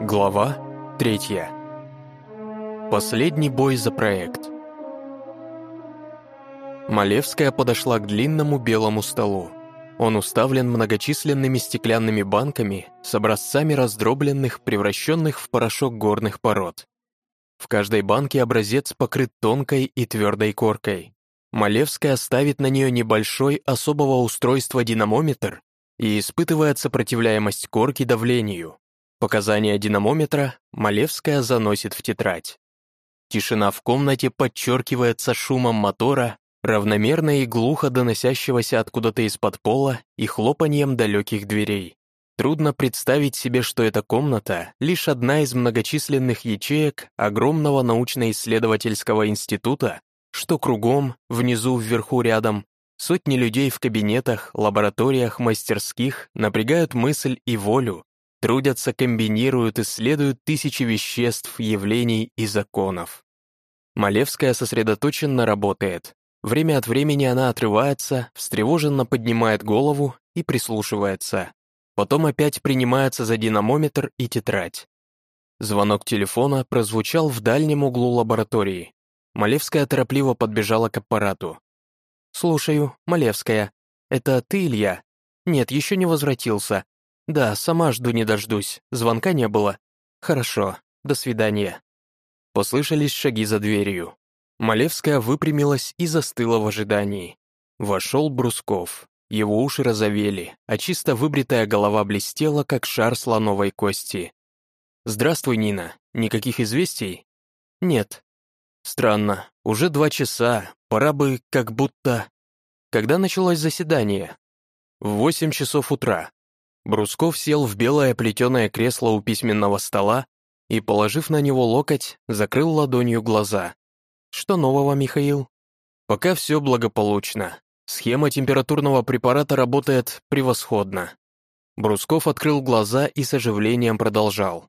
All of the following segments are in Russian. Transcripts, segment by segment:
Глава 3. Последний бой за проект. Малевская подошла к длинному белому столу. Он уставлен многочисленными стеклянными банками с образцами раздробленных, превращенных в порошок горных пород. В каждой банке образец покрыт тонкой и твердой коркой. Малевская ставит на нее небольшой особого устройства динамометр и испытывает сопротивляемость корки давлению. Показания динамометра Малевская заносит в тетрадь. Тишина в комнате подчеркивается шумом мотора, равномерно и глухо доносящегося откуда-то из-под пола и хлопаньем далеких дверей. Трудно представить себе, что эта комната — лишь одна из многочисленных ячеек огромного научно-исследовательского института, что кругом, внизу, вверху, рядом, Сотни людей в кабинетах, лабораториях, мастерских напрягают мысль и волю, трудятся, комбинируют, исследуют тысячи веществ, явлений и законов. Малевская сосредоточенно работает. Время от времени она отрывается, встревоженно поднимает голову и прислушивается. Потом опять принимается за динамометр и тетрадь. Звонок телефона прозвучал в дальнем углу лаборатории. Малевская торопливо подбежала к аппарату. «Слушаю, Малевская. Это ты, Илья?» «Нет, еще не возвратился. Да, сама жду не дождусь. Звонка не было. Хорошо. До свидания». Послышались шаги за дверью. Малевская выпрямилась и застыла в ожидании. Вошел Брусков. Его уши разовели, а чисто выбритая голова блестела, как шар слоновой кости. «Здравствуй, Нина. Никаких известий?» «Нет». «Странно. Уже два часа, Пора бы как будто... Когда началось заседание? В восемь часов утра. Брусков сел в белое плетеное кресло у письменного стола и, положив на него локоть, закрыл ладонью глаза. Что нового, Михаил? Пока все благополучно. Схема температурного препарата работает превосходно. Брусков открыл глаза и с оживлением продолжал.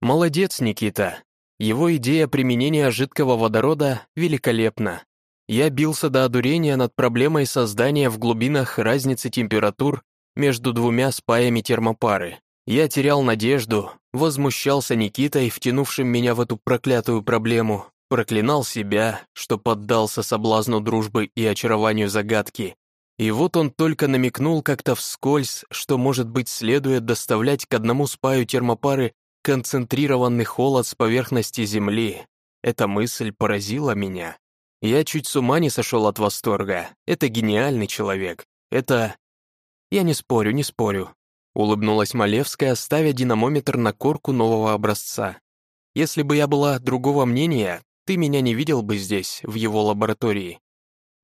«Молодец, Никита. Его идея применения жидкого водорода великолепна. Я бился до одурения над проблемой создания в глубинах разницы температур между двумя спаями термопары. Я терял надежду, возмущался Никитой, втянувшим меня в эту проклятую проблему, проклинал себя, что поддался соблазну дружбы и очарованию загадки. И вот он только намекнул как-то вскользь, что, может быть, следует доставлять к одному спаю термопары концентрированный холод с поверхности Земли. Эта мысль поразила меня. Я чуть с ума не сошел от восторга. Это гениальный человек. Это... Я не спорю, не спорю. Улыбнулась Малевская, ставя динамометр на корку нового образца. Если бы я была другого мнения, ты меня не видел бы здесь, в его лаборатории.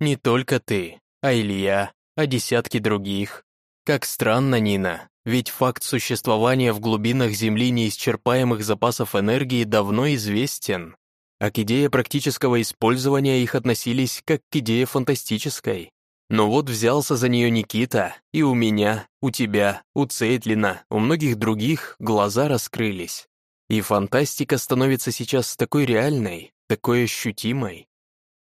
Не только ты, а Илья, а десятки других. Как странно, Нина, ведь факт существования в глубинах Земли неисчерпаемых запасов энергии давно известен а к идее практического использования их относились как к идее фантастической. Но вот взялся за нее Никита, и у меня, у тебя, у Цейтлина, у многих других глаза раскрылись. И фантастика становится сейчас такой реальной, такой ощутимой.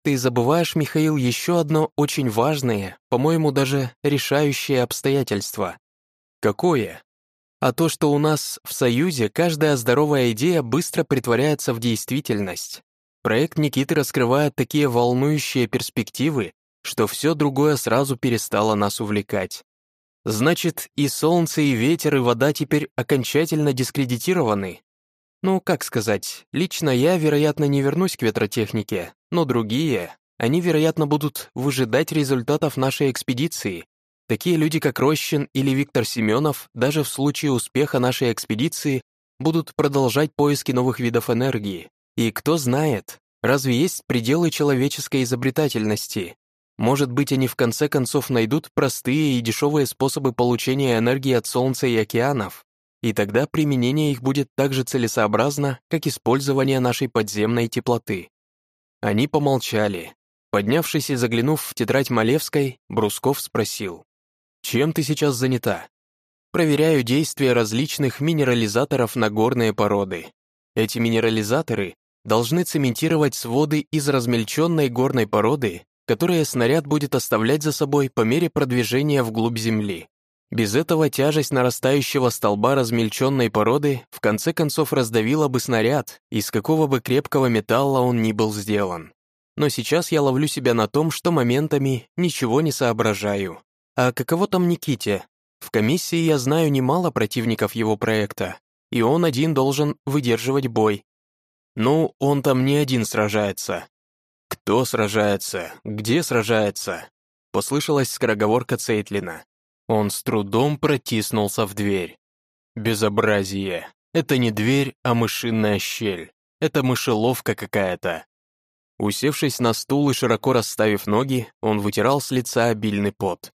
Ты забываешь, Михаил, еще одно очень важное, по-моему, даже решающее обстоятельство. Какое? А то, что у нас в Союзе каждая здоровая идея быстро притворяется в действительность. Проект Никиты раскрывает такие волнующие перспективы, что все другое сразу перестало нас увлекать. Значит, и солнце, и ветер, и вода теперь окончательно дискредитированы. Ну, как сказать, лично я, вероятно, не вернусь к ветротехнике, но другие, они, вероятно, будут выжидать результатов нашей экспедиции, Такие люди, как Рощин или Виктор Семенов, даже в случае успеха нашей экспедиции, будут продолжать поиски новых видов энергии. И кто знает, разве есть пределы человеческой изобретательности? Может быть, они в конце концов найдут простые и дешевые способы получения энергии от Солнца и океанов, и тогда применение их будет так же целесообразно, как использование нашей подземной теплоты. Они помолчали. Поднявшись и заглянув в тетрадь Малевской, Брусков спросил. Чем ты сейчас занята? Проверяю действие различных минерализаторов на горные породы. Эти минерализаторы должны цементировать своды из размельченной горной породы, которые снаряд будет оставлять за собой по мере продвижения вглубь Земли. Без этого тяжесть нарастающего столба размельченной породы в конце концов раздавила бы снаряд, из какого бы крепкого металла он ни был сделан. Но сейчас я ловлю себя на том, что моментами ничего не соображаю. А каково там Никите? В комиссии я знаю немало противников его проекта, и он один должен выдерживать бой. Ну, он там не один сражается. Кто сражается? Где сражается? Послышалась скороговорка Цейтлина. Он с трудом протиснулся в дверь. Безобразие. Это не дверь, а мышиная щель. Это мышеловка какая-то. Усевшись на стул и широко расставив ноги, он вытирал с лица обильный пот.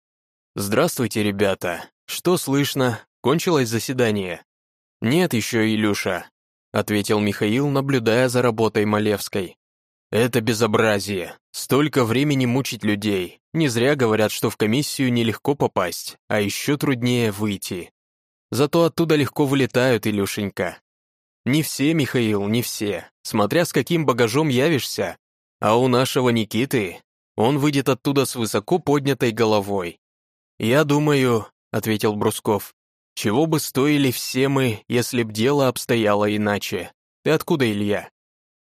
«Здравствуйте, ребята. Что слышно? Кончилось заседание?» «Нет еще, Илюша», — ответил Михаил, наблюдая за работой Малевской. «Это безобразие. Столько времени мучить людей. Не зря говорят, что в комиссию нелегко попасть, а еще труднее выйти. Зато оттуда легко вылетают, Илюшенька. Не все, Михаил, не все. Смотря с каким багажом явишься. А у нашего Никиты он выйдет оттуда с высоко поднятой головой. «Я думаю», — ответил Брусков, «чего бы стоили все мы, если б дело обстояло иначе. Ты откуда, Илья?»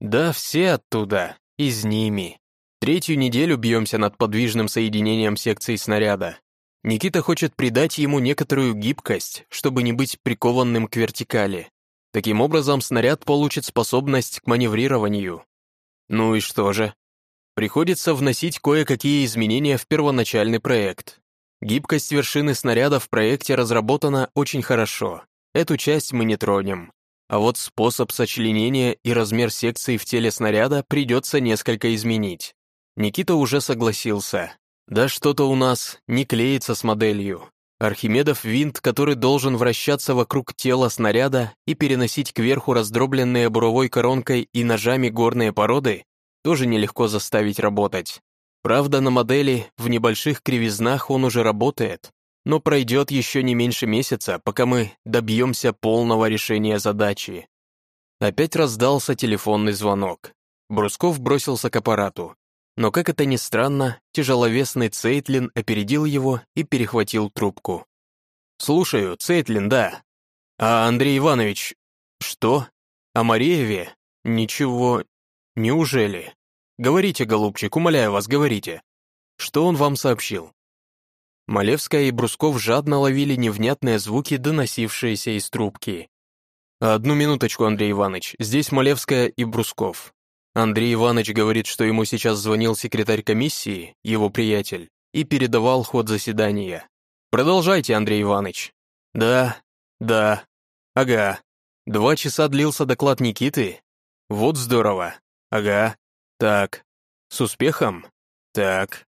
«Да, все оттуда, из ними. Третью неделю бьемся над подвижным соединением секций снаряда. Никита хочет придать ему некоторую гибкость, чтобы не быть прикованным к вертикали. Таким образом, снаряд получит способность к маневрированию. Ну и что же? Приходится вносить кое-какие изменения в первоначальный проект, Гибкость вершины снаряда в проекте разработана очень хорошо. Эту часть мы не тронем. А вот способ сочленения и размер секции в теле снаряда придется несколько изменить. Никита уже согласился. Да что-то у нас не клеится с моделью. Архимедов винт, который должен вращаться вокруг тела снаряда и переносить кверху раздробленные буровой коронкой и ножами горные породы, тоже нелегко заставить работать. Правда, на модели в небольших кривизнах он уже работает, но пройдет еще не меньше месяца, пока мы добьемся полного решения задачи. Опять раздался телефонный звонок. Брусков бросился к аппарату. Но, как это ни странно, тяжеловесный Цейтлин опередил его и перехватил трубку. «Слушаю, Цейтлин, да. А Андрей Иванович...» «Что? О Марееве? Ничего... Неужели?» Говорите, голубчик, умоляю вас, говорите. Что он вам сообщил?» Малевская и Брусков жадно ловили невнятные звуки, доносившиеся из трубки. «Одну минуточку, Андрей Иванович, здесь Малевская и Брусков. Андрей Иванович говорит, что ему сейчас звонил секретарь комиссии, его приятель, и передавал ход заседания. Продолжайте, Андрей Иванович. Да, да, ага. Два часа длился доклад Никиты? Вот здорово. Ага. Так. С успехом? Так.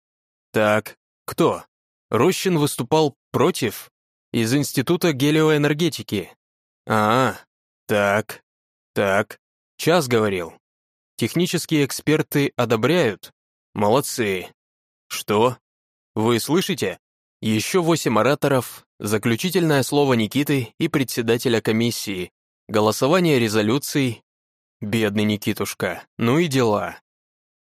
Так. Кто? Рощин выступал против? Из Института гелиоэнергетики. А, так. Так. Час говорил. Технические эксперты одобряют? Молодцы. Что? Вы слышите? Еще восемь ораторов, заключительное слово Никиты и председателя комиссии, голосование резолюций. Бедный Никитушка, ну и дела.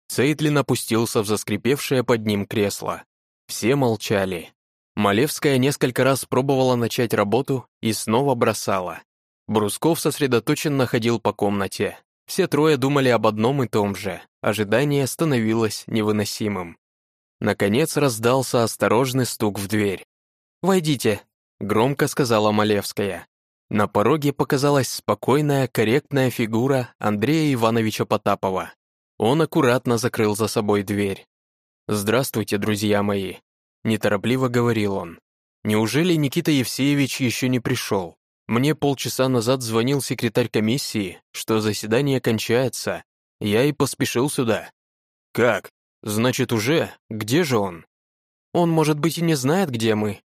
Сейтлин опустился в заскрипевшее под ним кресло. Все молчали. Малевская несколько раз пробовала начать работу и снова бросала. Брусков сосредоточенно ходил по комнате. Все трое думали об одном и том же. Ожидание становилось невыносимым. Наконец раздался осторожный стук в дверь. «Войдите», — громко сказала Малевская. На пороге показалась спокойная, корректная фигура Андрея Ивановича Потапова. Он аккуратно закрыл за собой дверь. «Здравствуйте, друзья мои», — неторопливо говорил он. «Неужели Никита Евсеевич еще не пришел? Мне полчаса назад звонил секретарь комиссии, что заседание кончается. Я и поспешил сюда». «Как? Значит, уже? Где же он?» «Он, может быть, и не знает, где мы».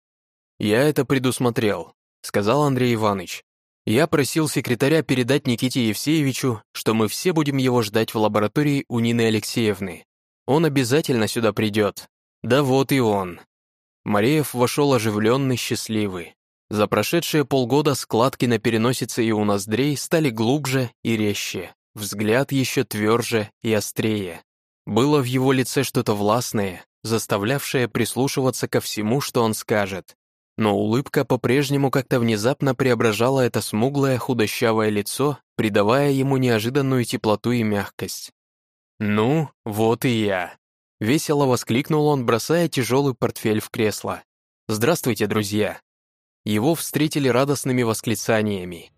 «Я это предусмотрел», — сказал Андрей Иванович. Я просил секретаря передать Никите Евсеевичу, что мы все будем его ждать в лаборатории у Нины Алексеевны. Он обязательно сюда придет. Да вот и он. Мареев вошел оживленный, счастливый. За прошедшие полгода складки на переносице и у ноздрей стали глубже и резче, взгляд еще тверже и острее. Было в его лице что-то властное, заставлявшее прислушиваться ко всему, что он скажет. Но улыбка по-прежнему как-то внезапно преображала это смуглое худощавое лицо, придавая ему неожиданную теплоту и мягкость. «Ну, вот и я», — весело воскликнул он, бросая тяжелый портфель в кресло. «Здравствуйте, друзья!» Его встретили радостными восклицаниями.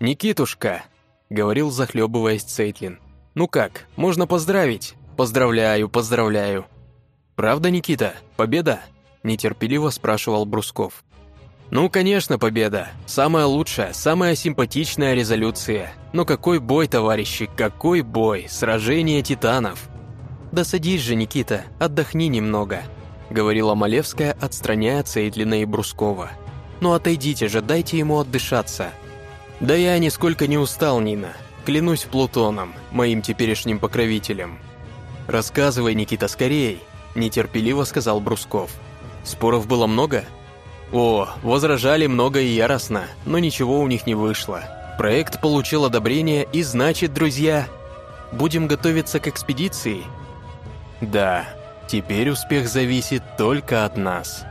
«Никитушка!» — говорил, захлебываясь Цейтлин. «Ну как, можно поздравить?» «Поздравляю, поздравляю!» «Правда, Никита? Победа?» – нетерпеливо спрашивал Брусков. «Ну, конечно, победа. Самая лучшая, самая симпатичная резолюция. Но какой бой, товарищи, какой бой! Сражение титанов!» «Да садись же, Никита, отдохни немного», – говорила Малевская, отстраняя Цейтлина и Брускова. «Ну отойдите же, дайте ему отдышаться». «Да я нисколько не устал, Нина. Клянусь Плутоном, моим теперешним покровителем». «Рассказывай, Никита, скорей!» – нетерпеливо сказал Брусков. «Споров было много?» «О, возражали много и яростно, но ничего у них не вышло. Проект получил одобрение, и значит, друзья, будем готовиться к экспедиции?» «Да, теперь успех зависит только от нас».